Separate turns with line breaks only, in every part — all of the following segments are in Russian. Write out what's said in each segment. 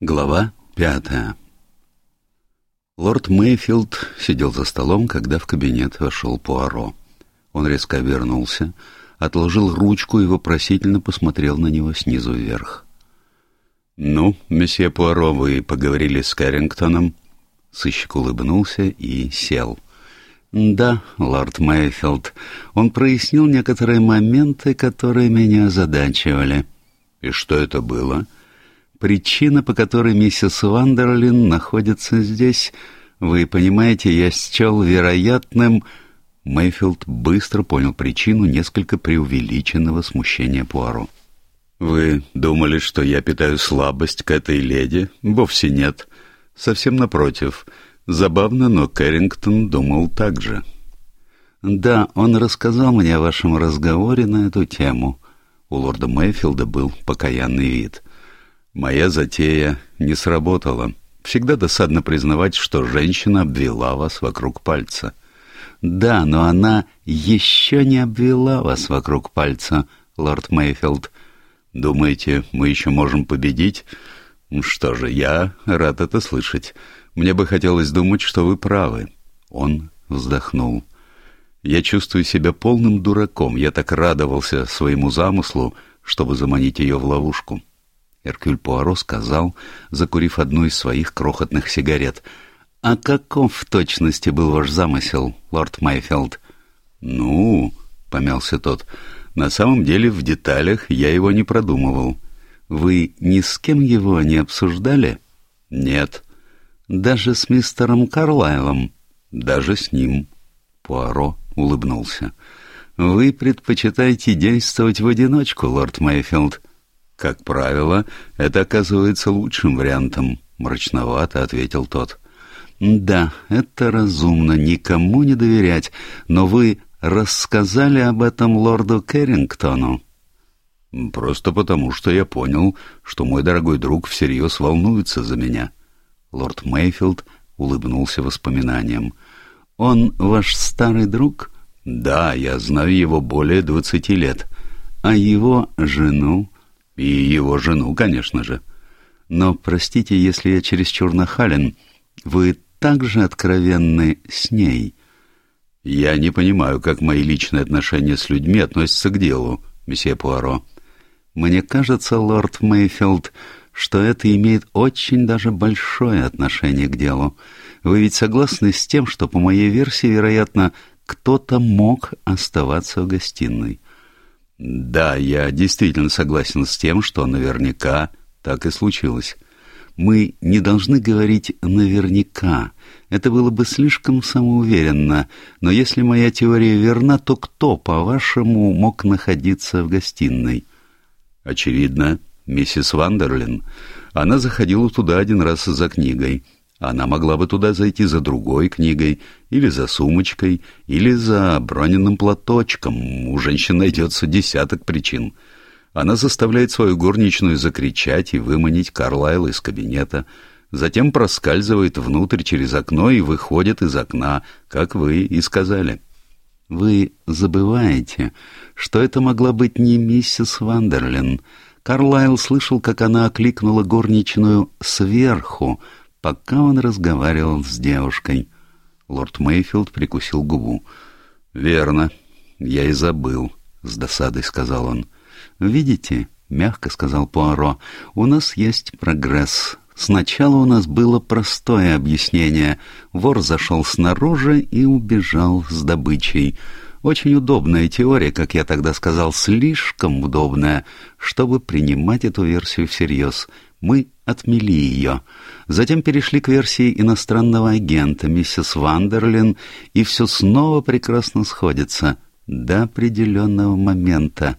Глава пятая Лорд Мейфилд сидел за столом, когда в кабинет вошел Пуаро. Он резко обернулся, отложил ручку и вопросительно посмотрел на него снизу вверх. «Ну, месье Пуаро, вы поговорили с Кэррингтоном?» Сыщик улыбнулся и сел. «Да, лорд Мейфилд, он прояснил некоторые моменты, которые меня озадачивали». «И что это было?» Причина, по которой миссис Вандерлин находится здесь, вы понимаете, я счел вероятным... Мэйфилд быстро понял причину несколько преувеличенного смущения Пуаро. «Вы думали, что я питаю слабость к этой леди? Вовсе нет. Совсем напротив. Забавно, но Кэррингтон думал так же». «Да, он рассказал мне о вашем разговоре на эту тему». У лорда Мэйфилда был покаянный вид. Моя затея не сработала. Всегда досадно признавать, что женщина обвела вас вокруг пальца. Да, но она еще не обвела вас вокруг пальца, лорд Мейфилд. Думаете, мы еще можем победить? Что же, я рад это слышать. Мне бы хотелось думать, что вы правы. Он вздохнул. Я чувствую себя полным дураком. Я так радовался своему замыслу, чтобы заманить ее в ловушку. Эркюль Пуаро сказал, закурив одну из своих крохотных сигарет. «А каков в точности был ваш замысел, лорд Майфилд?» «Ну...» — помялся тот. «На самом деле в деталях я его не продумывал. Вы ни с кем его не обсуждали?» «Нет». «Даже с мистером Карлайлом?» «Даже с ним». Пуаро улыбнулся. «Вы предпочитаете действовать в одиночку, лорд Майфилд?» «Как правило, это оказывается лучшим вариантом», — мрачновато ответил тот. «Да, это разумно, никому не доверять, но вы рассказали об этом лорду Керрингтону?» «Просто потому, что я понял, что мой дорогой друг всерьез волнуется за меня». Лорд Мейфилд улыбнулся воспоминанием. «Он ваш старый друг?» «Да, я знаю его более двадцати лет. А его жену?» И его жену, конечно же. Но, простите, если я чересчур нахален, вы так же откровенны с ней. Я не понимаю, как мои личные отношения с людьми относятся к делу, месье Пуаро. Мне кажется, лорд Мейфилд, что это имеет очень даже большое отношение к делу. Вы ведь согласны с тем, что, по моей версии, вероятно, кто-то мог оставаться в гостиной? Да, я действительно согласен с тем, что наверняка так и случилось. Мы не должны говорить «наверняка». Это было бы слишком самоуверенно. Но если моя теория верна, то кто, по-вашему, мог находиться в гостиной? Очевидно, миссис Вандерлин. Она заходила туда один раз за книгой — она могла бы туда зайти за другой книгой, или за сумочкой, или за броненным платочком. У женщин найдется десяток причин. Она заставляет свою горничную закричать и выманить Карлайла из кабинета, затем проскальзывает внутрь через окно и выходит из окна, как вы и сказали. Вы забываете, что это могла быть не миссис Вандерлин. Карлайл слышал, как она окликнула горничную сверху, пока он разговаривал с девушкой. Лорд Мейфилд прикусил губу. «Верно, я и забыл», — с досадой сказал он. «Видите?» — мягко сказал Пуаро. «У нас есть прогресс. Сначала у нас было простое объяснение. Вор зашел снаружи и убежал с добычей. Очень удобная теория, как я тогда сказал, слишком удобная, чтобы принимать эту версию всерьез. Мы отмели ее. Затем перешли к версии иностранного агента, миссис Вандерлин, и все снова прекрасно сходится до определенного момента.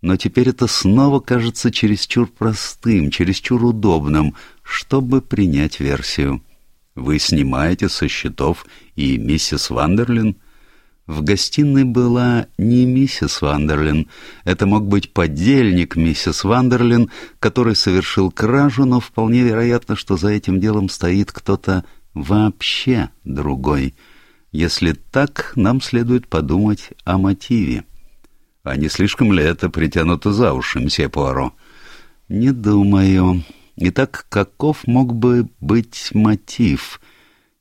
Но теперь это снова кажется чересчур простым, чересчур удобным, чтобы принять версию. Вы снимаете со счетов и миссис Вандерлин? В гостиной была не миссис Вандерлин. Это мог быть подельник миссис Вандерлин, который совершил кражу, но вполне вероятно, что за этим делом стоит кто-то вообще другой. Если так, нам следует подумать о мотиве. А не слишком ли это притянуто за уши, мсье Пуаро? Не думаю. Итак, каков мог бы быть мотив?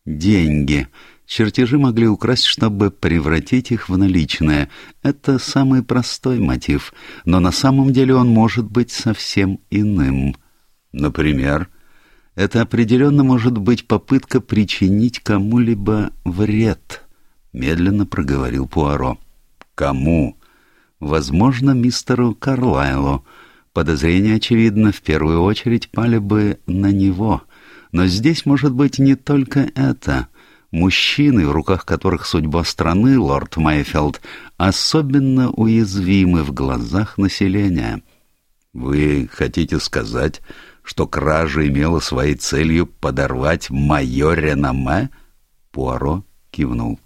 Деньги. Чертежи могли украсть, чтобы превратить их в наличные. Это самый простой мотив, но на самом деле он может быть совсем иным. Например, это определенно может быть попытка причинить кому-либо вред, медленно проговорил Пуаро. Кому? Возможно, мистеру Карлайлу. Подозрения, очевидно, в первую очередь пали бы на него. Но здесь может быть не только это. Мужчины, в руках которых судьба страны, лорд Майфилд, особенно уязвимы в глазах населения. Вы хотите сказать, что кража имела своей целью подорвать мое реноме? Пуаро кивнул.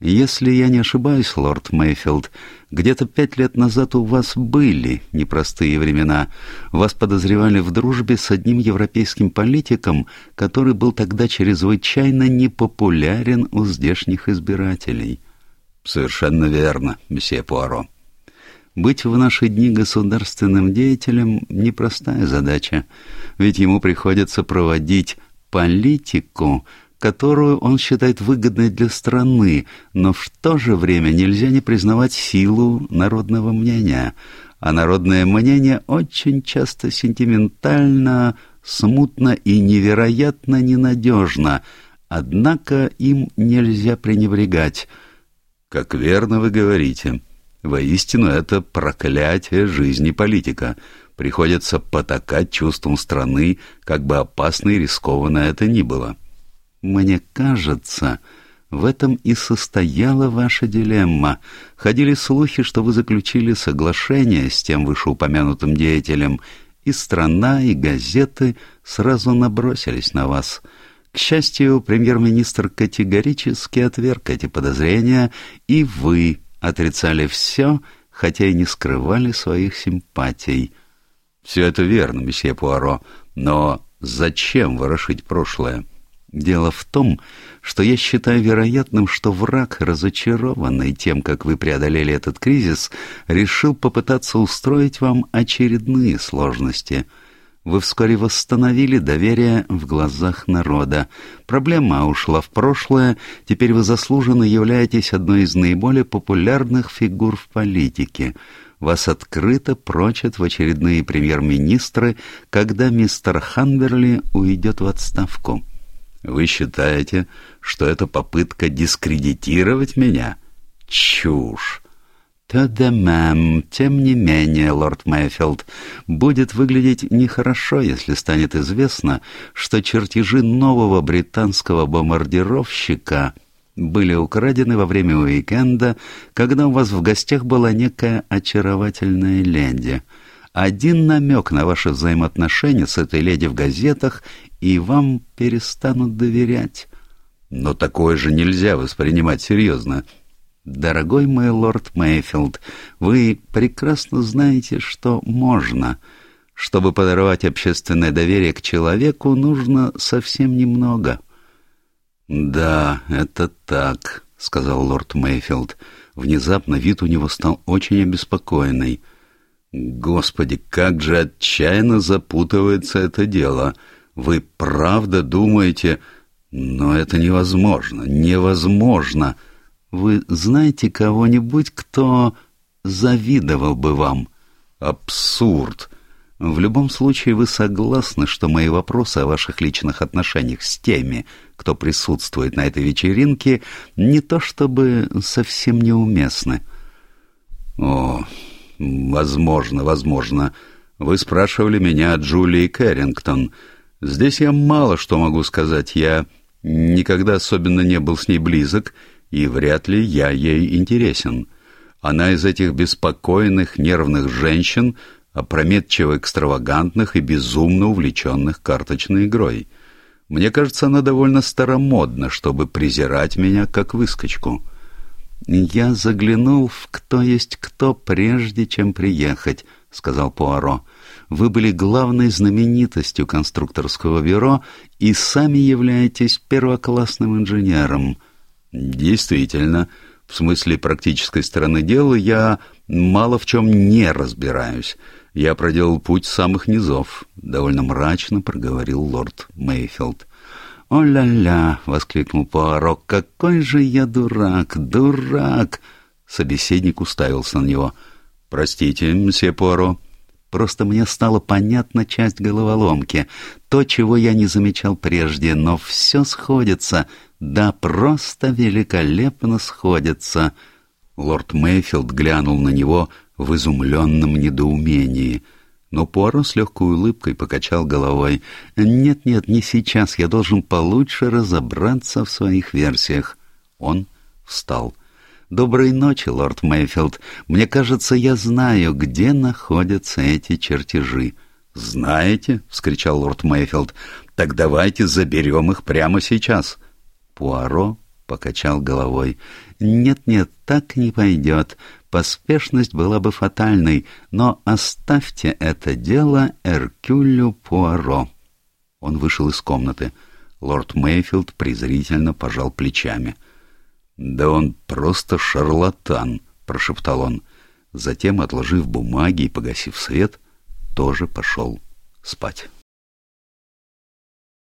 Если я не ошибаюсь, лорд Мейфилд, где-то пять лет назад у вас были непростые времена. Вас подозревали в дружбе с одним европейским политиком, который был тогда чрезвычайно непопулярен у здешних избирателей. Совершенно верно, месье Пуаро. Быть в наши дни государственным деятелем — непростая задача, ведь ему приходится проводить политику, которую он считает выгодной для страны, но в то же время нельзя не признавать силу народного мнения. А народное мнение очень часто сентиментально, смутно и невероятно ненадежно, однако им нельзя пренебрегать. «Как верно вы говорите», Воистину, это проклятие жизни политика. Приходится потакать чувством страны, как бы опасно и рискованно это ни было. Мне кажется, в этом и состояла ваша дилемма. Ходили слухи, что вы заключили соглашение с тем вышеупомянутым деятелем, и страна, и газеты сразу набросились на вас. К счастью, премьер-министр категорически отверг эти подозрения, и вы отрицали все, хотя и не скрывали своих симпатий. Все это верно, месье Пуаро, но зачем ворошить прошлое? Дело в том, что я считаю вероятным, что враг, разочарованный тем, как вы преодолели этот кризис, решил попытаться устроить вам очередные сложности — вы вскоре восстановили доверие в глазах народа. Проблема ушла в прошлое, теперь вы заслуженно являетесь одной из наиболее популярных фигур в политике. Вас открыто прочат в очередные премьер-министры, когда мистер Ханберли уйдет в отставку. Вы считаете, что это попытка дискредитировать меня? Чушь! «Та-да-мэм, тем не менее, лорд Мэйфилд, будет выглядеть нехорошо, если станет известно, что чертежи нового британского бомбардировщика были украдены во время уикенда, когда у вас в гостях была некая очаровательная леди. Один намек на ваши взаимоотношения с этой леди в газетах, и вам перестанут доверять». «Но такое же нельзя воспринимать серьезно», Дорогой мой лорд Мейфилд, вы прекрасно знаете, что можно. Чтобы подорвать общественное доверие к человеку, нужно совсем немного. Да, это так, сказал лорд Мейфилд. Внезапно вид у него стал очень обеспокоенный. Господи, как же отчаянно запутывается это дело. Вы правда думаете... Но это невозможно, невозможно. Вы знаете кого-нибудь, кто завидовал бы вам? Абсурд. В любом случае вы согласны, что мои вопросы о ваших личных отношениях с теми, кто присутствует на этой вечеринке, не то чтобы совсем неуместны. О, возможно, возможно. Вы спрашивали меня о Джулии Кэррингтон. Здесь я мало что могу сказать. Я никогда особенно не был с ней близок, и вряд ли я ей интересен. Она из этих беспокойных, нервных женщин, опрометчиво экстравагантных и безумно увлеченных карточной игрой. Мне кажется, она довольно старомодна, чтобы презирать меня как выскочку. «Я заглянул в «Кто есть кто» прежде, чем приехать», — сказал Пуаро. «Вы были главной знаменитостью конструкторского бюро и сами являетесь первоклассным инженером». Действительно, в смысле практической стороны дела я мало в чем не разбираюсь. Я проделал путь самых низов, — довольно мрачно проговорил лорд Мейфилд. «О-ля-ля!» — воскликнул Пуаро. «Какой же я дурак! Дурак!» Собеседник уставился на него. «Простите, мсье Пуаро, просто мне стала понятна часть головоломки, то, чего я не замечал прежде, но все сходится, да просто великолепно сходится». Лорд Мейфилд глянул на него в изумленном недоумении — но Пуаро с легкой улыбкой покачал головой. «Нет-нет, не сейчас. Я должен получше разобраться в своих версиях». Он встал. «Доброй ночи, лорд Мэйфилд. Мне кажется, я знаю, где находятся эти чертежи». «Знаете?» — вскричал лорд Мэйфилд. «Так давайте заберем их прямо сейчас». Пуаро покачал головой. «Нет-нет, так не пойдет. Поспешность была бы фатальной, но оставьте это дело Эркюлю Пуаро». Он вышел из комнаты. Лорд Мейфилд презрительно пожал плечами. «Да он просто шарлатан», — прошептал он. Затем, отложив бумаги и погасив свет, тоже пошел спать.